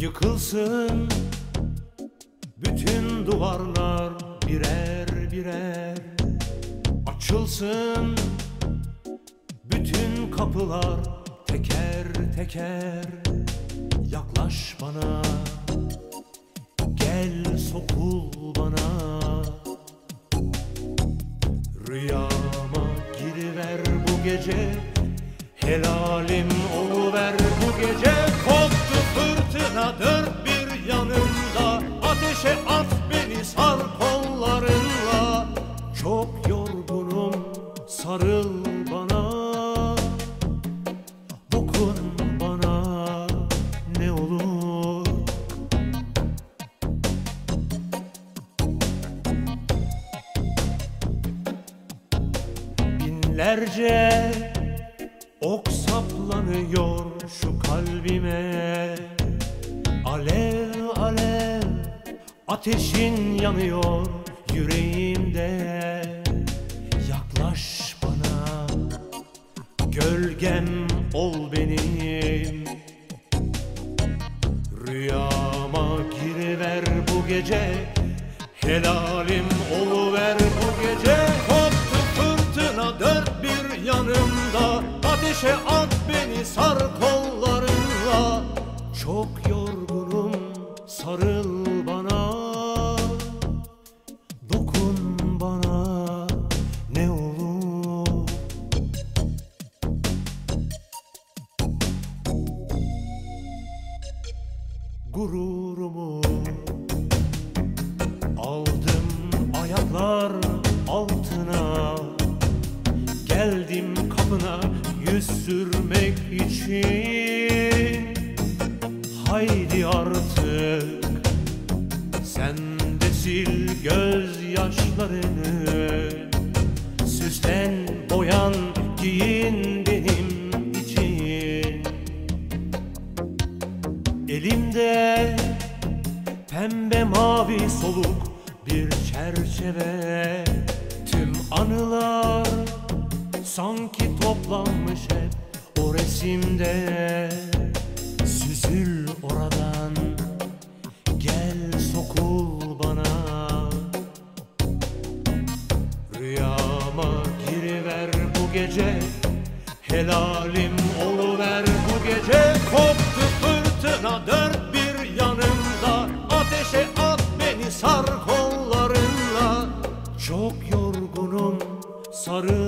Yıkılsın. Bütün duvarlar birer birer Açılsın. Bütün kapılar teker teker Yaklaş bana. Gel sokul bana. Rüyama giriver bu gece. Helalim oluver bu gece. Koptu fırtına dört bir yanımda Ateşe at beni sar kollarınla. Çok yorgunum sarıl bana. Dokun bana ne olur. Binlerce ok saplanıyor şu kalbime. Alev alev ateşin yanıyor yüreğimde. Yaklaş bana gölgem ol benim. Rüyama giriver bu gece Helalim oluver Ateşe at beni sar kollarınla Çok yorgunum sarıl bana. Dokun bana ne olur. Gururumu Aldım ayaklar altına. Geldim kapına yüz sürmek için. Haydi artık. Sen de sil gözyaşlarını. Süslen boyan giyin benim için. Elimde pembe mavi soluk bir çerçeve. Tüm anılar sanki toplanmış hep o resimde. Süzül oradan gel sokul bana. Rüyama giriver bu gece Helalim oluver bu gece. Koptu fırtına dört bir yanımda Ateşe at beni sar kollarınla. Çok yorgunum sarıl